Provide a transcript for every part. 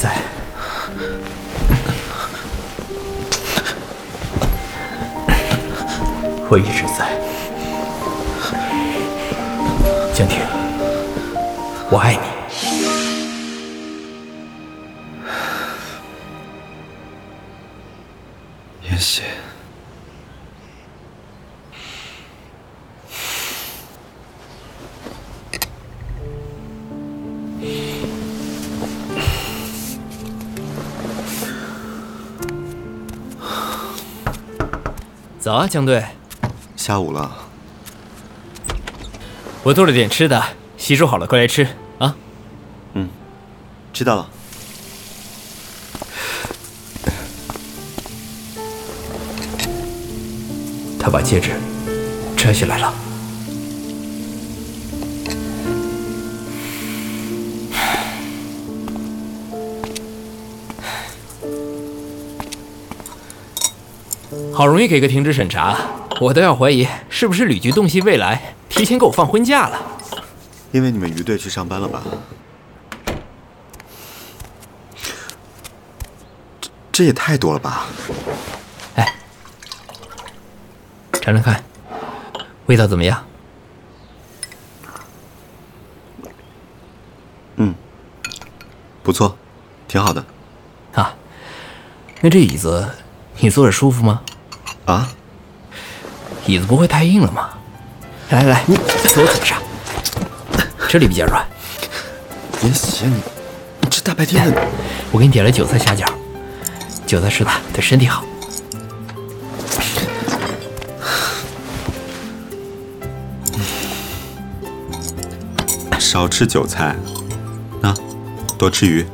在。我一直在。江婷，我爱你。早啊，江队。下午了，我做了点吃的，洗漱好了，快来吃啊！嗯知道了。他把戒指摘下来了。好容易给个停职审查，我都要怀疑是不是旅局洞悉未来，提前给我放婚假了。因为你们余队去上班了吧？这这也太多了吧？哎，尝尝看，味道怎么样？嗯不错，挺好的。啊，那这椅子你坐着舒服吗？啊？椅子不会太硬了吗？来来来，你坐我腿上，这里比较软。妍希，你你这大白天的，我给你点了韭菜虾饺，韭菜吃的对身体好。少吃韭菜，啊，多吃鱼。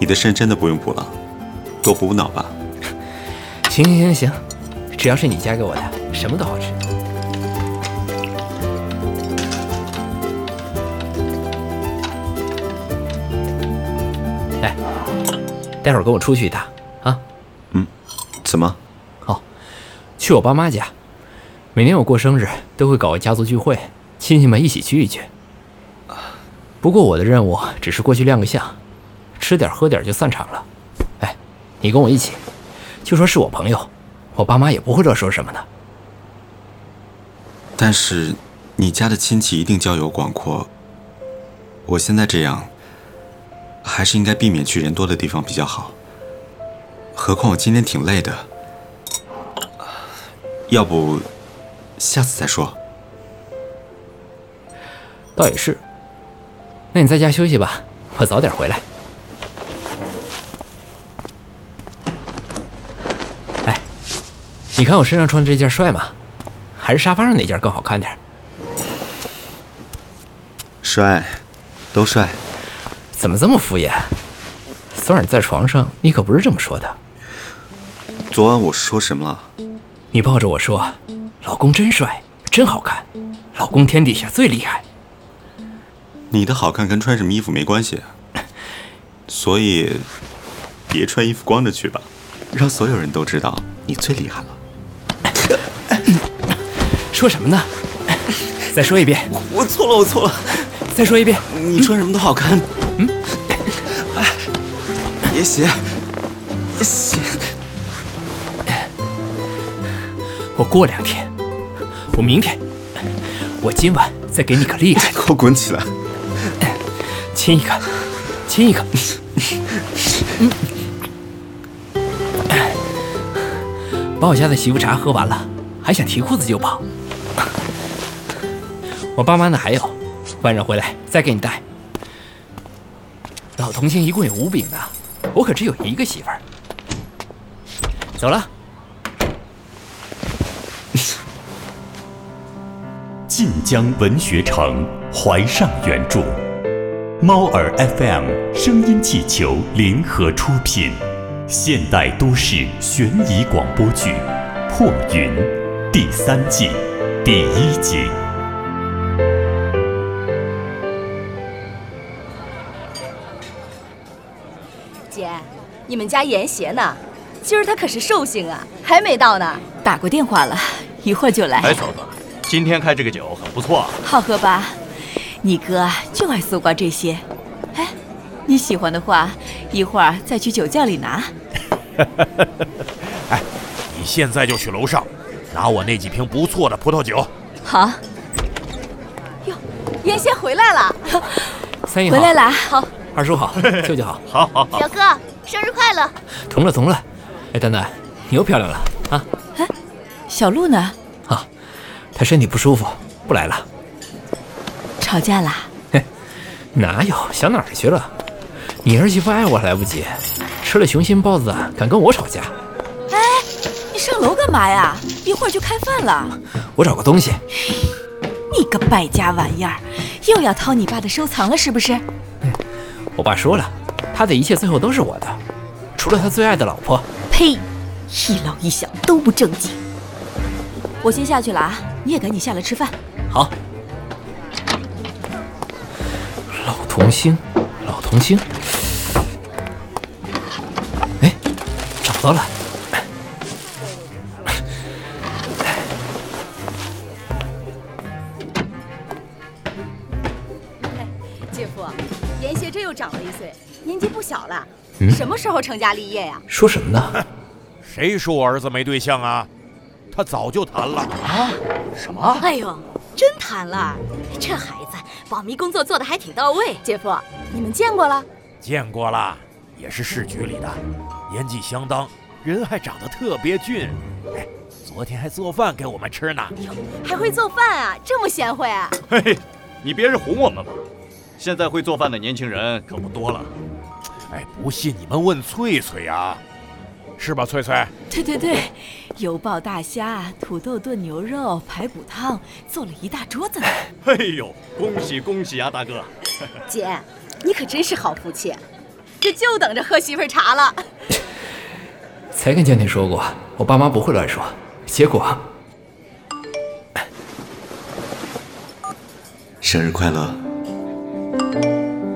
你的肾真的不用补了，多补补脑吧。行行行行，只要是你夹给我的，什么都好吃。来，待会儿跟我出去一趟啊！嗯怎么？哦，去我爸妈家。每年我过生日都会搞个家族聚会，亲戚们一起聚一聚。不过我的任务只是过去亮个相，吃点喝点就散场了。哎，你跟我一起，就说是我朋友，我爸妈也不会多说什么的。但是你家的亲戚一定交友广阔。我现在这样，还是应该避免去人多的地方比较好。何况我今天挺累的，要不下次再说。倒也是。那你在家休息吧，我早点回来。你看我身上穿的这件帅吗？还是沙发上那件更好看点儿？帅，都帅。怎么这么敷衍？昨晚在床上你可不是这么说的。昨晚我说什么了？你抱着我说：“老公真帅，真好看，老公天底下最厉害。”你的好看跟穿什么衣服没关系，所以别穿衣服光着去吧，让所有人都知道你最厉害了。说什么呢？再说一遍。我错了，我错了。再说一遍。你穿什么都好看。嗯。哎，别洗，别洗。我过两天，我明天，我今晚再给你个厉害。给我滚起来！亲一个，亲一个。嗯。把我家的媳妇茶喝完了，还想提裤子就跑。我爸妈那还有，晚上回来再给你带。老同心一共有五饼呢，我可只有一个媳妇儿。走了。晋江文学城怀上原著，猫耳 FM 声音气球联合出品，现代都市悬疑广播剧《破云》第三季第一集。你们家严邪呢？今儿他可是寿星啊，还没到呢。打过电话了，一会儿就来。哎，嫂子，今天开这个酒很不错啊。好喝吧？你哥就爱搜刮这些。哎，你喜欢的话，一会儿再去酒窖里拿。哎，你现在就去楼上，拿我那几瓶不错的葡萄酒。好，哟，严邪回来了，三姨好，回来了。好，二叔好，舅舅好，好好好，表哥生日快乐！同了同了。哎，丹丹，你又漂亮了啊！哎小鹿呢？啊，他身体不舒服，不来了。吵架啦？哪有，想哪儿去了？你儿媳妇爱我还来不及，吃了雄心豹子敢跟我吵架？哎，你上楼干嘛呀？一会儿就开饭了。我找个东西。你个败家玩意儿，又要掏你爸的收藏了是不是？我爸说了，他的一切最后都是我的，除了他最爱的老婆。呸！一老一小都不正经。我先下去了啊，你也赶紧下来吃饭。好。老童星，老童星。哎，找到了。嗯什么时候成家立业呀？说什么呢？谁说我儿子没对象啊？他早就谈了。啊什么？哎呦，真谈了，这孩子保密工作做得还挺到位。姐夫，你们见过了？见过了，也是市局里的，年纪相当，人还长得特别俊。哎，昨天还做饭给我们吃呢。还会做饭啊，这么贤惠啊？嘿嘿，你别是哄我们吧？现在会做饭的年轻人可不多了。哎，不信你们问翠翠啊，是吧，翠翠？对对对，油爆大虾、土豆炖牛肉、排骨汤，做了一大桌子呢。哎呦，恭喜恭喜啊，大哥！姐，你可真是好福气，这就等着喝媳妇儿茶了。才跟江天说过，我爸妈不会乱说，结果生日快乐！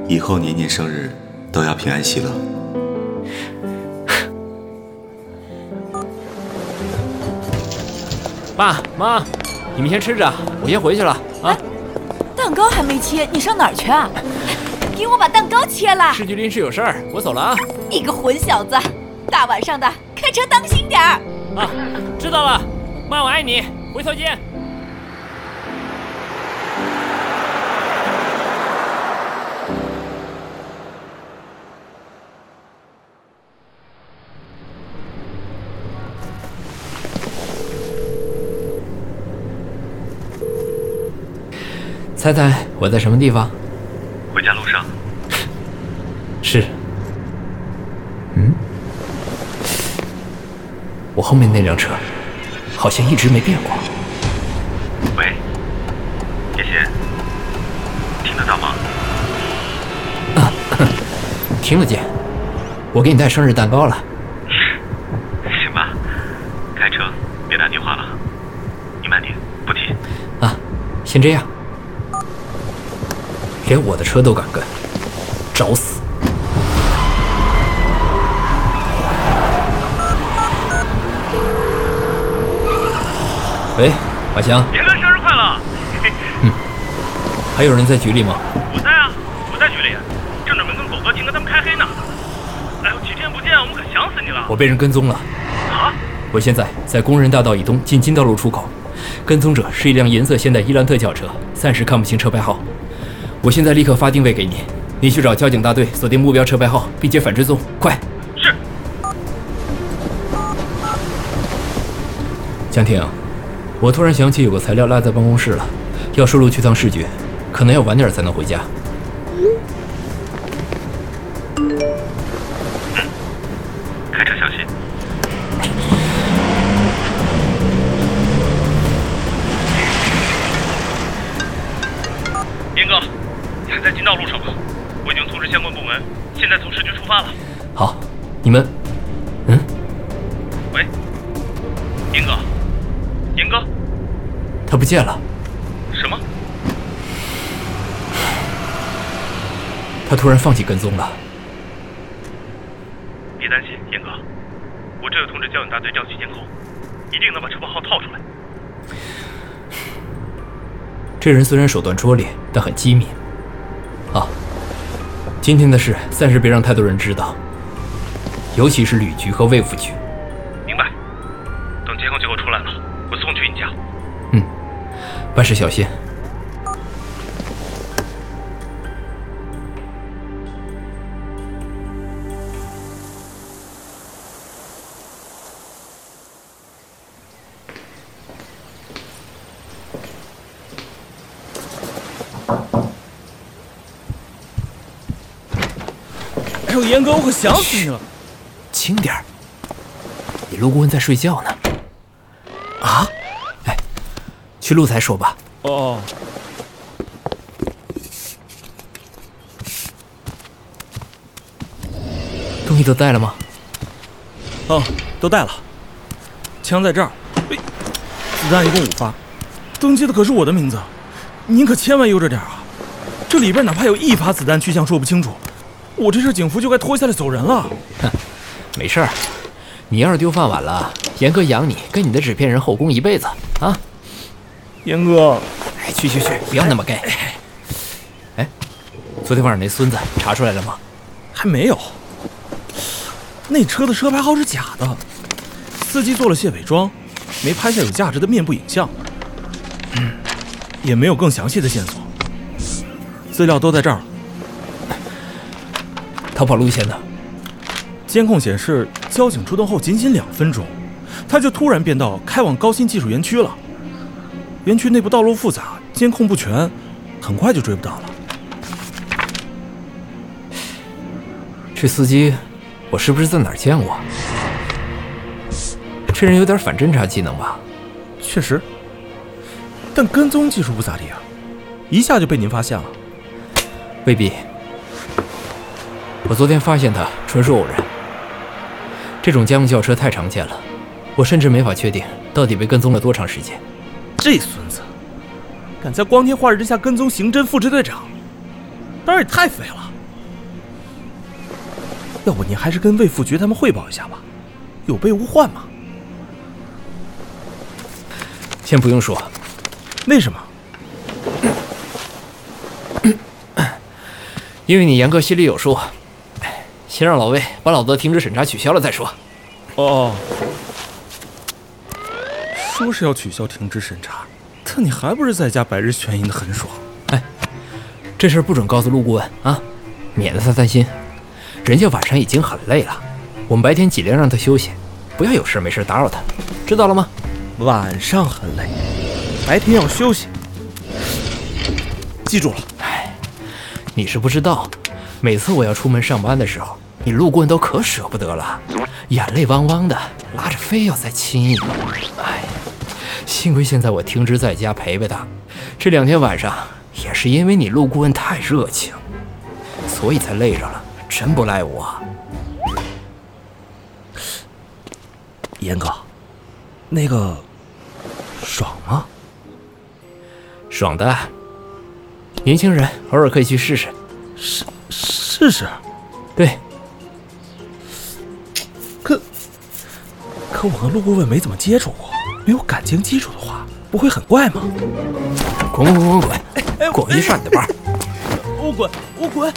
以后年年生日都要平安喜乐。爸妈，你们先吃着，我先回去了啊。蛋糕还没切，你上哪儿去啊？给我把蛋糕切了！市局临时有事儿，我走了啊。你个混小子，大晚上的开车当心点儿。啊，知道了，妈，我爱你，回头见。猜猜我在什么地方？回家路上，是。嗯，我后面那辆车好像一直没变过。喂，叶贤，听得到吗？啊听得见，我给你带生日蛋糕了。行吧，开车别打电话了，你慢点，不急。啊，先这样。连我的车都敢跟，找死！喂，阿强，严哥生日快乐！还有人在局里吗？我在啊，我在局里，正准备跟狗哥、金哥他们开黑呢。哎呦，几天不见，我们可想死你了。我被人跟踪了。啊？我现在在工人大道以东进金道路出口，跟踪者是一辆银色现代伊兰特轿车，暂时看不清车牌号。我现在立刻发定位给你，你去找交警大队锁定目标车牌号，并且反追踪，快！是。江婷，我突然想起有个材料落在办公室了，要顺路去趟市局，可能要晚点才能回家。严哥，他不见了，什么？他突然放弃跟踪了。别担心，严哥，我这就通知交警大队调取监控，一定能把车牌号套出来。这人虽然手段拙劣，但很机敏。啊，今天的事暂时别让太多人知道，尤其是旅局和卫副局。明白。等监控结果出来了，我送去你家。嗯，办事小心。哎呦，严哥，我可想死你了！轻点儿，你陆顾问在睡觉呢。啊？哎，去露台说吧。哦，东西都带了吗？哦，都带了。枪在这儿，哎，子弹一共五发，登记的可是我的名字，您可千万悠着点啊！这里边哪怕有一发子弹去向说不清楚，我这身警服就该脱下来走人了。哼，没事儿，你要是丢饭碗了，严哥养你跟你的纸片人后宫一辈子啊！严哥，哎，去去去，不要那么 gay。哎，昨天晚上那孙子查出来了吗？还没有。那车的车牌号是假的，司机做了些伪装，没拍下有价值的面部影像，嗯，也没有更详细的线索。资料都在这儿了。逃跑路线呢？监控显示，交警出动后仅仅两分钟，他就突然变道开往高新技术园区了。园区内部道路复杂，监控不全，很快就追不到了。这司机，我是不是在哪儿见过？这人有点反侦查技能吧？确实，但跟踪技术不咋地啊，一下就被您发现了。未必。我昨天发现他纯属偶然。这种家用轿车太常见了，我甚至没法确定到底被跟踪了多长时间。这孙子，敢在光天化日之下跟踪刑侦副支队长，胆儿也太肥了。要不您还是跟卫副局他们汇报一下吧，有备无患嘛。先不用说，为什么？因为你严哥心里有数。先让老魏把老子的停职审查取消了再说。哦，说是要取消停职审查，但你还不是在家百日悬营的很爽？哎，这事儿不准告诉陆顾问啊，免得他担心。人家晚上已经很累了，我们白天尽量让他休息，不要有事没事打扰他，知道了吗？晚上很累，白天要休息。记住了。哎，你是不知道，每次我要出门上班的时候。你陆顾问都可舍不得了，眼泪汪汪的，拉着非要再亲一个。哎，幸亏现在我停职在家陪陪他。这两天晚上也是因为你陆顾问太热情，所以才累着了，真不赖我。严哥，那个爽吗？爽的。年轻人偶尔可以去试试。试试试？对。可可我和陆顾问没怎么接触过，没有感情基础的话，不会很怪吗？滚滚滚滚滚！哎，滚回去上你的班！我滚，我滚！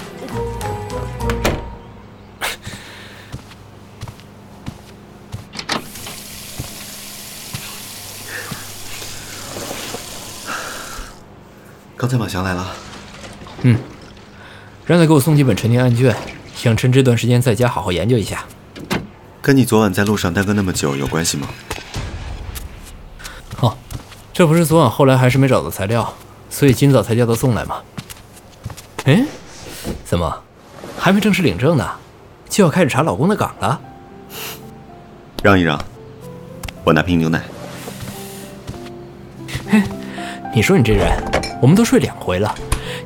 刚才马翔来了。嗯，让他给我送几本陈年案卷，想趁这段时间在家好好研究一下。跟你昨晚在路上耽搁那么久有关系吗？哦，这不是昨晚后来还是没找到材料，所以今早才叫他送来吗？哎，怎么还没正式领证呢，就要开始查老公的岗了？让一让，我拿瓶牛奶。嘿，你说你这人，我们都睡两回了，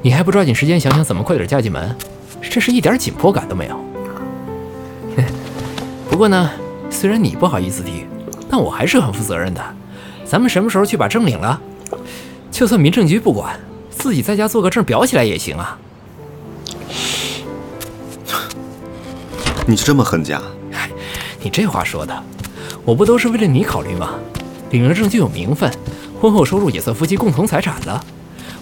你还不抓紧时间想想怎么快点嫁进门？这是一点紧迫感都没有。不过呢，虽然你不好意思提，但我还是很负责任的。咱们什么时候去把证领了？就算民政局不管，自己在家做个证裱起来也行啊。你就这么恨家？你这话说的，我不都是为了你考虑吗？领了证就有名分，婚后收入也算夫妻共同财产了。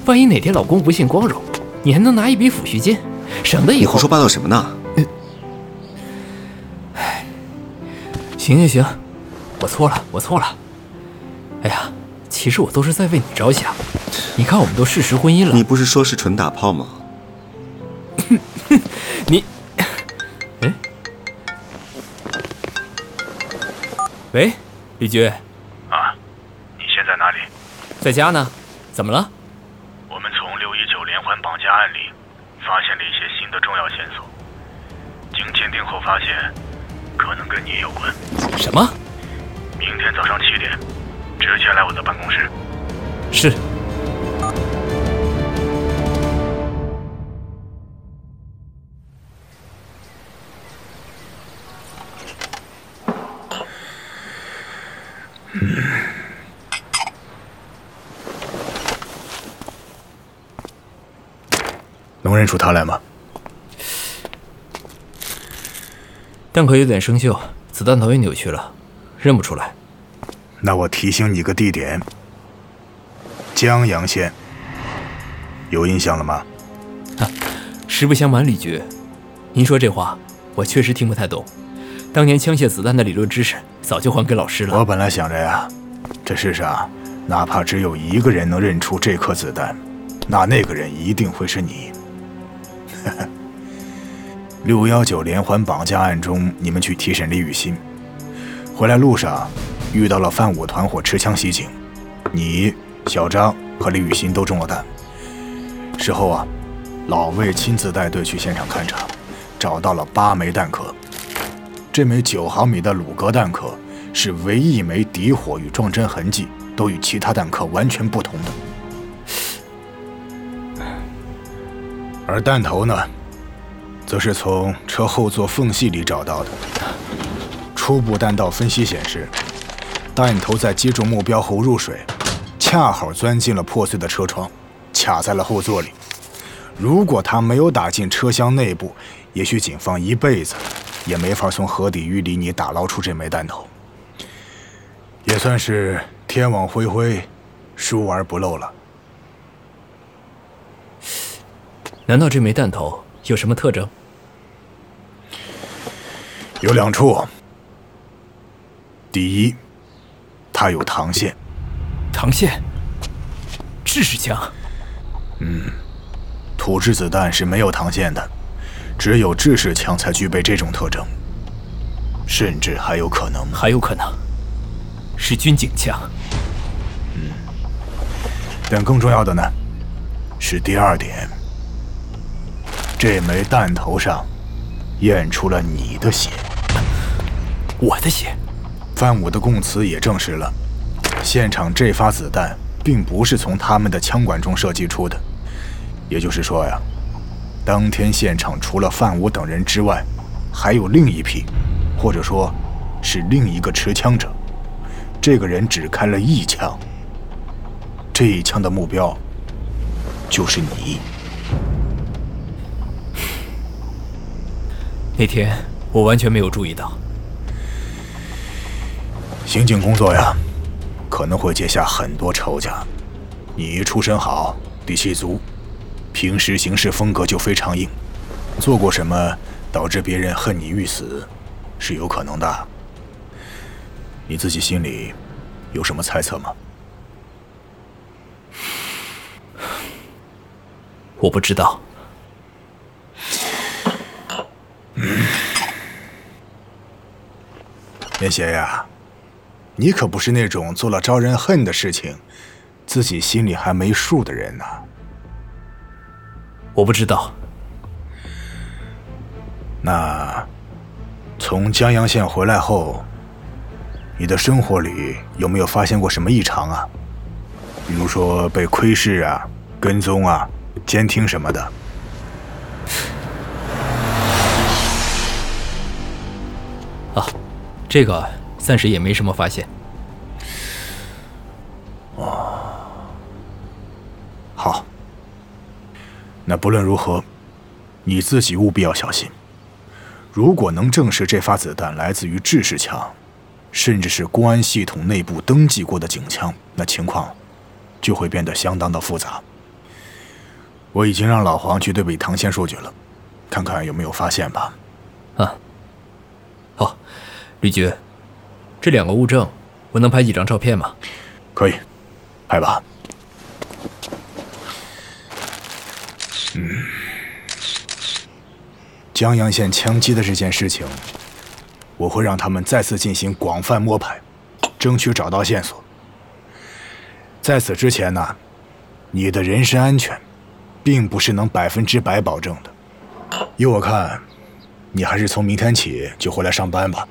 万一哪天老公不幸光荣，你还能拿一笔抚恤金，省得以后你胡说八道什么呢？行行行，我错了，我错了。其实我都是在为你着想。你看，我们都事实婚姻了。你不是说是纯打炮吗？你，哎，喂，李局，啊，你现在哪里？在家呢？怎么了？我们从六一九连环绑架案里发现了一些新的重要线索，经鉴定后发现，可能跟你有关。什么？明天早上七点，直接来我的办公室。是。能认出他来吗？弹壳有点生锈，子弹头也扭曲了，认不出来。那我提醒你个地点：江阳县。有印象了吗？啊，实不相瞒，李局，您说这话，我确实听不太懂。当年枪械子弹的理论知识，早就还给老师了。我本来想着呀，这世上哪怕只有一个人能认出这颗子弹，那那个人一定会是你。六幺九连环绑架案中，你们去提审李雨欣，回来路上遇到了范武团伙持枪袭警，你、小张和李雨欣都中了弹。事后啊，老魏亲自带队去现场勘查，找到了八枚弹壳。这枚九毫米的鲁格弹壳是唯一一枚底火与撞针痕迹都与其他弹壳完全不同的。而弹头呢，则是从车后座缝隙里找到的。初步弹道分析显示，弹头在击中目标后入水，恰好钻进了破碎的车窗，卡在了后座里。如果他没有打进车厢内部，也许警方一辈子也没法从河底淤泥里打捞出这枚弹头。也算是天网恢恢，疏而不漏了。难道这枚弹头有什么特征？有两处。第一，它有膛线。膛线？制式枪？嗯，土制子弹是没有膛线的，只有制式枪才具备这种特征。甚至还有可能，还有可能是军警枪。嗯，但更重要的呢，是第二点。这枚弹头上验出了你的血，我的血。范武的供词也证实了，现场这发子弹并不是从他们的枪管中射击出的。也就是说呀，当天现场除了范武等人之外，还有另一批，或者说，是另一个持枪者。这个人只开了一枪，这一枪的目标就是你。那天我完全没有注意到。刑警工作呀，可能会结下很多仇家。你出身好，底气足，平时行事风格就非常硬，做过什么导致别人恨你欲死，是有可能的。你自己心里有什么猜测吗？我不知道。严邪呀，你可不是那种做了招人恨的事情，自己心里还没数的人呐。我不知道。那从江阳县回来后，你的生活里有没有发现过什么异常啊？比如说被窥视啊、跟踪啊、监听什么的？啊，这个暂时也没什么发现。哦，好。那不论如何，你自己务必要小心。如果能证实这发子弹来自于制式枪，甚至是公安系统内部登记过的警枪，那情况就会变得相当的复杂。我已经让老黄去对比唐先数据了，看看有没有发现吧。啊，好，吕局，这两个物证，我能拍几张照片吗？可以，拍吧。嗯，江阳县枪击的这件事情，我会让他们再次进行广泛摸排，争取找到线索。在此之前呢，你的人身安全，并不是能百分之百保证的。依我看，你还是从明天起就回来上班吧。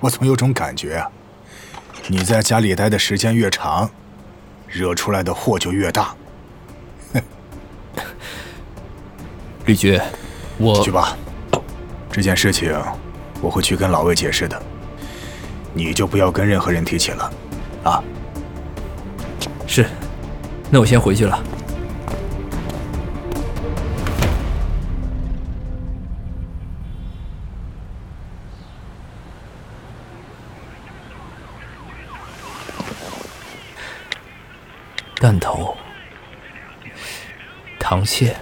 我总有种感觉啊。你在家里待的时间越长，惹出来的祸就越大。李局，我去吧。这件事情我会去跟老魏解释的，你就不要跟任何人提起了，啊。是，那我先回去了。弹头，膛线，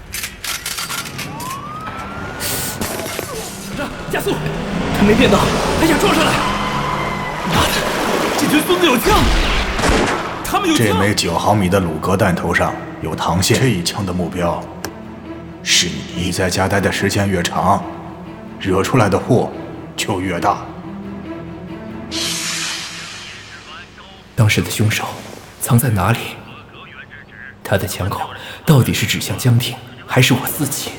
加速！他没变道，还想撞上来！妈的，这群孙子有枪！他们有枪！这枚九毫米的鲁格弹头上有膛线，这一枪的目标是你。在家待的时间越长，惹出来的祸就越大。当时的凶手藏在哪里？他的枪口到底是指向江婷，还是我自己？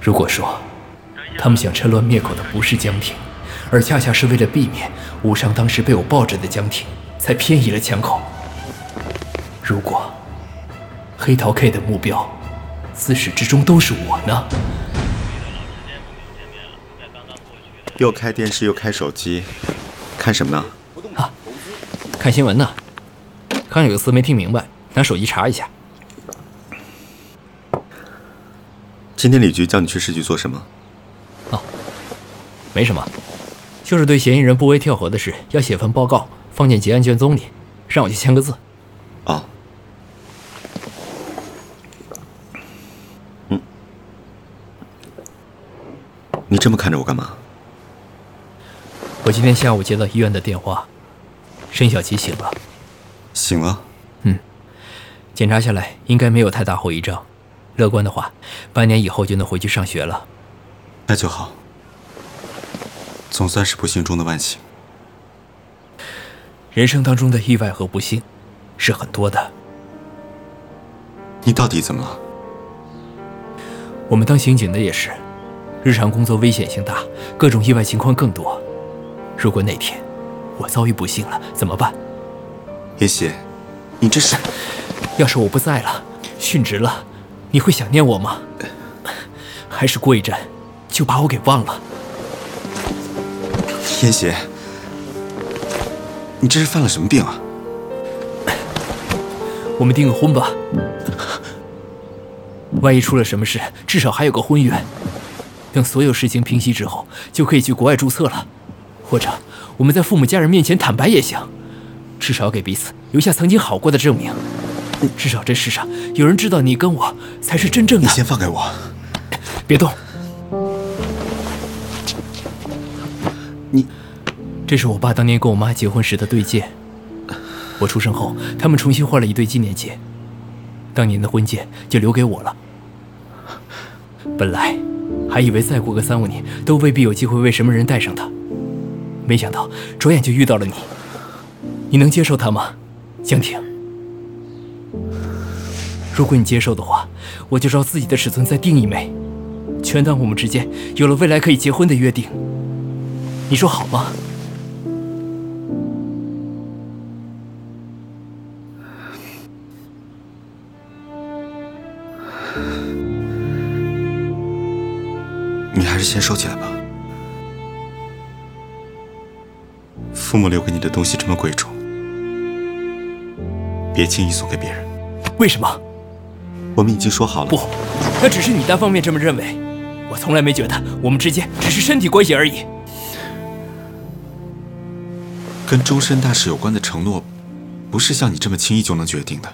如果说他们想趁乱灭口的不是江婷，而恰恰是为了避免误伤当时被我抱着的江婷，才偏移了枪口。如果黑桃 K 的目标自始至终都是我呢？又开电视又开手机，看什么呢？啊，看新闻呢。刚有个词没听明白。拿手机查一下。今天李局叫你去市局做什么？哦，没什么，就是对嫌疑人不为跳河的事要写份报告，放进结案卷宗里，让我去签个字。哦。嗯。你这么看着我干嘛？我今天下午接到医院的电话，申小琪醒了。醒了。检查下来应该没有太大后遗症，乐观的话，半年以后就能回去上学了。那就好，总算是不幸中的万幸。人生当中的意外和不幸是很多的。你到底怎么了？我们当刑警的也是，日常工作危险性大，各种意外情况更多。如果哪天我遭遇不幸了，怎么办？叶希，你这是……要是我不在了，殉职了，你会想念我吗？还是过一阵就把我给忘了？天邪，你这是犯了什么病啊？我们订个婚吧，万一出了什么事，至少还有个婚约。等所有事情平息之后，就可以去国外注册了，或者我们在父母家人面前坦白也行，至少给彼此留下曾经好过的证明。至少这世上有人知道你跟我才是真正的。你先放开我，别动。你，这是我爸当年跟我妈结婚时的对戒。我出生后，他们重新换了一对纪念戒，当年的婚戒就留给我了。本来还以为再过个三五年都未必有机会为什么人戴上它，没想到转眼就遇到了你。你能接受它吗，江婷？如果你接受的话，我就照自己的尺寸再订一枚，全当我们之间有了未来可以结婚的约定。你说好吗？你还是先收起来吧。父母留给你的东西这么贵重，别轻易送给别人。为什么？我们已经说好了。不，那只是你单方面这么认为。我从来没觉得我们之间只是身体关系而已。跟终身大事有关的承诺，不是像你这么轻易就能决定的。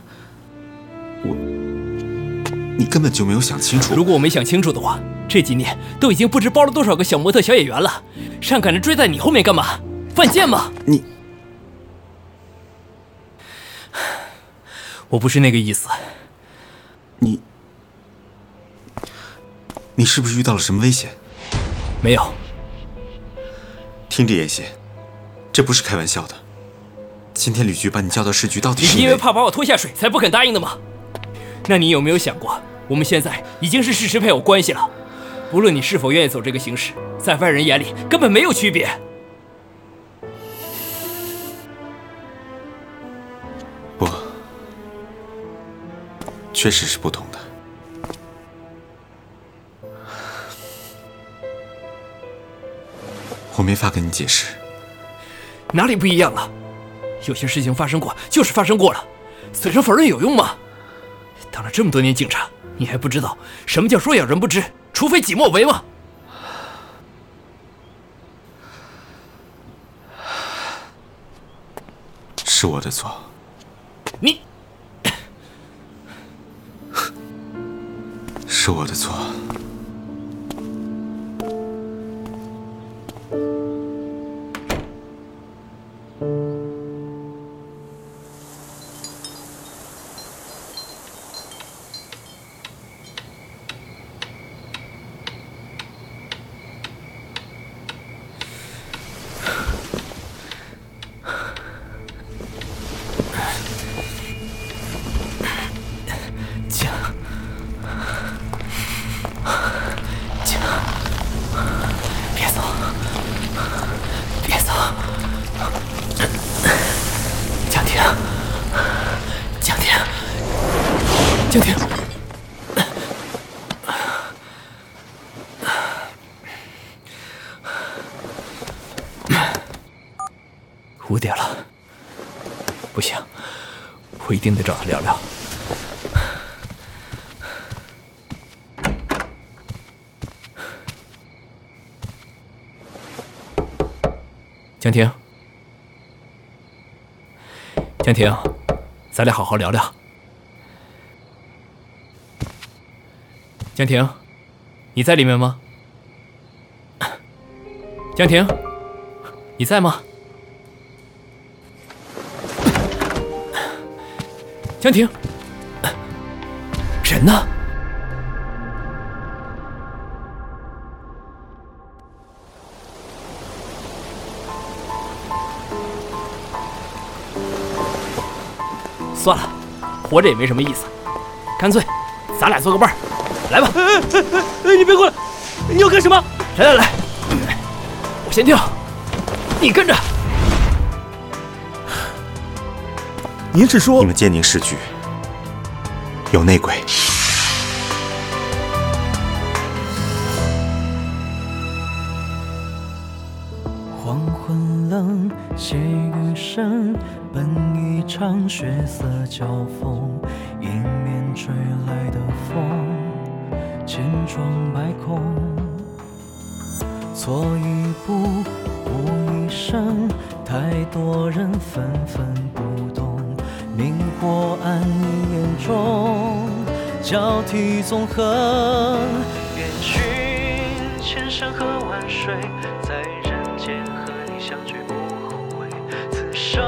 我，你根本就没有想清楚。如果我没想清楚的话，这几年都已经不知包了多少个小模特、小演员了，上赶着追在你后面干嘛？犯贱吗？你，我不是那个意思。你，你是不是遇到了什么危险？没有。听着，叶邪，这不是开玩笑的。今天吕局把你叫到市局，到底是因为怕把我拖下水才不肯答应的吗？那你有没有想过，我们现在已经是事实配偶关系了？不论你是否愿意走这个形式，在外人眼里根本没有区别。确实是不同的。我没法跟你解释，哪里不一样了？有些事情发生过就是发生过了，死人否认有用吗？当了这么多年警察，你还不知道什么叫说有人不知，除非己莫为吗？是我的错。你，是我的错。我一定得找他聊聊。江婷，江婷，咱俩好好聊聊。江婷，你在里面吗？江婷，你在吗？江婷，人呢？算了，活着也没什么意思，干脆咱俩做个伴儿，来吧！哎，你别过来！你要干什么？来来来，我先跳，你跟着。您是说你们建宁市局有内鬼？黄昏冷，血雨声，本一场血色交锋，迎面吹来的风，千疮百孔。错一步，误一生，太多人纷纷不懂，明或暗你眼中，交替纵横。愿寻千山和万水，在人间和你相聚不后悔。此生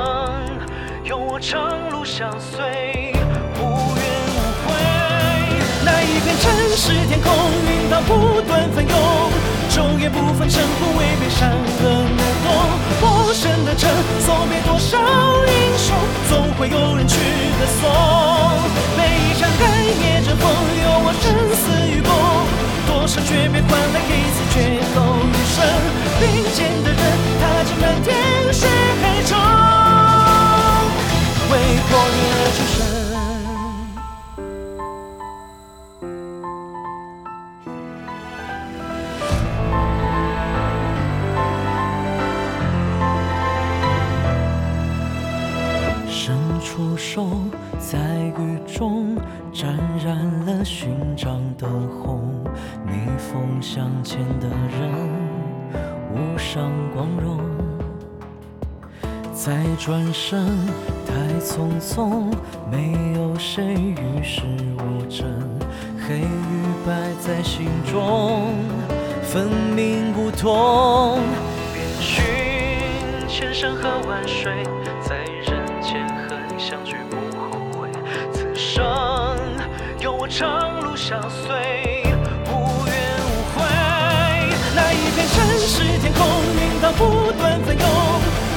有我长路相随，无怨无悔。那一片尘世天空，云涛不，昼夜不分晨昏，未被山河难懂。陌生的城，送别多少英雄，总会有人去歌颂。每一场寒夜阵风，有我生死与共。多少诀别换来一次绝后余生，并肩的人，踏进漫天血海中，为破灭而出生。光荣。再转身，太匆匆，没有谁与世无争，黑与白在心中分明不同。遍寻千山和万水，在人间和你相聚不后悔。此生有我长路相随，那一片真实天空，云涛不断翻涌，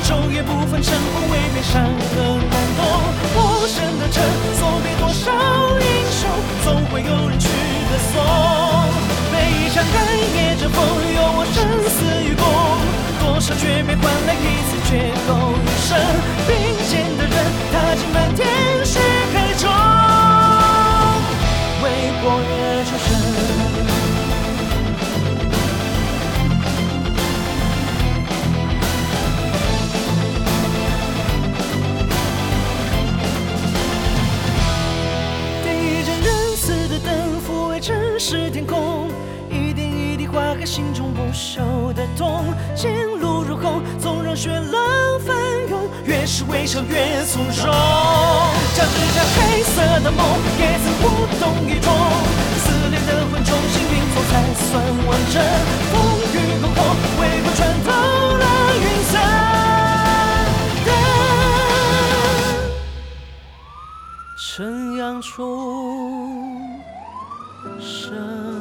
昼夜不分晨昏，未变山河难懂。陌生的城，送别多少英雄，总会有人去歌颂。每一场寒夜阵风，有我生死与共。多少诀别换来一次绝后余生，并肩的人，踏进漫天血海中，为国约出生。中不朽的痛。前路如虹，纵让血浪翻涌，越是微笑越从容。将这场黑色的梦，也曾无动于衷。撕裂的魂，重新拼凑才算完整。风雨篝火，为国穿透了云层。晨阳出生。